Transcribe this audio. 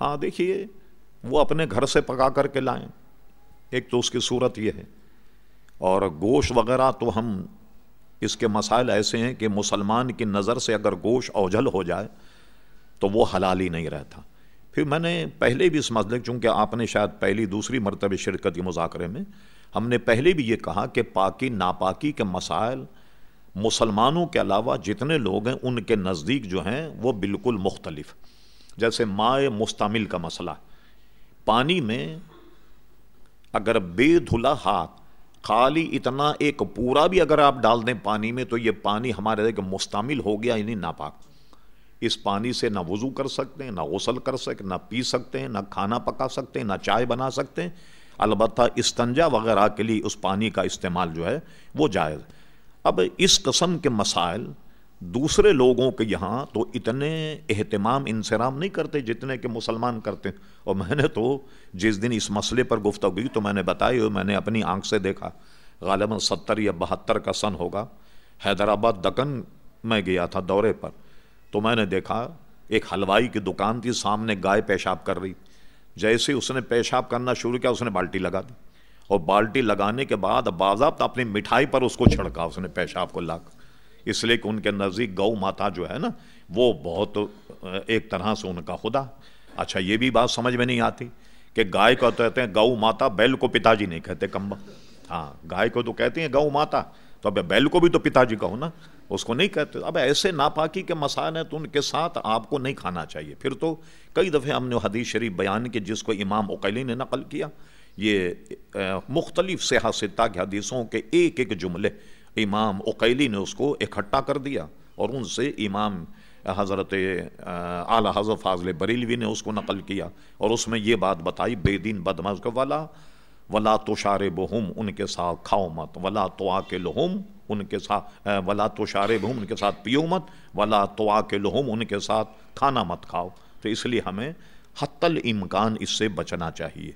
ہاں دیکھیے، وہ اپنے گھر سے پکا کر کے لائیں۔ ایک تو اس کی صورت یہ ہے۔ اور گوشت وغیرہ تو ہم اس کے مسائل ایسے ہیں کہ مسلمان کی نظر سے اگر گوشت اوجھل ہو جائے تو وہ حلال ہی نہیں رہتا۔ پھر میں نے پہلے بھی اس مسئلے، چونکہ آپ نے شاید پہلی، دوسری مرتبہ شرکت کی مذاکرے میں، ہم نے پہلے بھی یہ کہا کہ پاکی، ناپاکی کے مسائل مسلمانوں کے علاوہ جتنے لوگ ہیں، ان کے نزدیک جو ہیں، وہ بالکل مختلف۔ جیسے مائع مستعمل کا مسئلہ پانی میں اگر بے دھلا ہاتھ خالی اتنا ایک پورا بھی اگر آپ ڈال دیں پانی میں تو یہ پانی ہمارے مستعمل ہو گیا یعنی ناپاک۔ اس پانی سے نہ وضو کر سکتے ہیں، نہ غسل کر سکتے نہ پی سکتے ہیں، نہ کھانا پکا سکتے ہیں، نہ چائے بنا سکتے ہیں۔ البتہ استنجا وغیرہ کے لیے اس پانی کا استعمال جو ہے وہ جائز۔ اب اس قسم کے مسائل دوسرے لوگوں کے یہاں تو اتنے اہتمام انسرام نہیں کرتے جتنے کہ مسلمان کرتے اور میں نے تو جس دن اس مسئلے پر گفتگو تو میں نے بتائی میں نے اپنی آنکھ سے دیکھا۔ غالباً ستر یا بہتر کا سن ہوگا۔ حیدرآباد دکن میں گیا تھا دورے پر۔ تو میں نے دیکھا ایک حلوائی کی دکان تھی، سامنے گائے پیشاب کر رہی۔ جیسے اس نے پیشاب کرنا شروع کیا، اس نے بالٹی لگا دی۔ اور بالٹی لگانے کے بعد باضابطہ اپنی مٹھائی پر اس کو چھڑکا، اس نے پیشاب کو لاگ اس لیے کہ ان کے نزدیک گو ماتا جو ہے نا، وہ بہت ایک طرح سے ان کا خدا۔ اچھا یہ بھی بات سمجھ میں نہیں آتی کہ گائے کو کہتے ہیں گو ماتا، بیل کو پتا جی نہیں کہتے، کمبا۔ ہاں گائے کو تو کہتے ہیں گو ماتا۔ تو اب بیل کو بھی تو پتا جی کہو نا، اس کو نہیں کہتے۔ اب ایسے ناپاکی کے مسائل ہیں تو ان کے ساتھ آپ کو نہیں کھانا چاہیے۔ پھر تو کئی دفعے ہم نے حدیث شریف بیان کی، جس کو امام اقیلی نے نقل کیا، یہ مختلف سیاح ستہ کے حدیثوں کے ایک ایک جملے امام اقیلی نے اس کو اکٹھا کر دیا اور ان سے امام حضرت اعلیٰ حضرت فاضل بریلوی نے اس کو نقل کیا اور اس میں یہ بات بتائی، بے دین بدمز والا ولا تو شار بہم ان کے ساتھ کھاؤ مت، ولا تو آ کے ان کے ساتھ ولا تو شار بہم ان کے ساتھ پیو مت، ولا تو آ کے ان کے ساتھ کھانا مت کھاؤ۔ تو اس لیے ہمیں حت الامکان اس سے بچنا چاہیے۔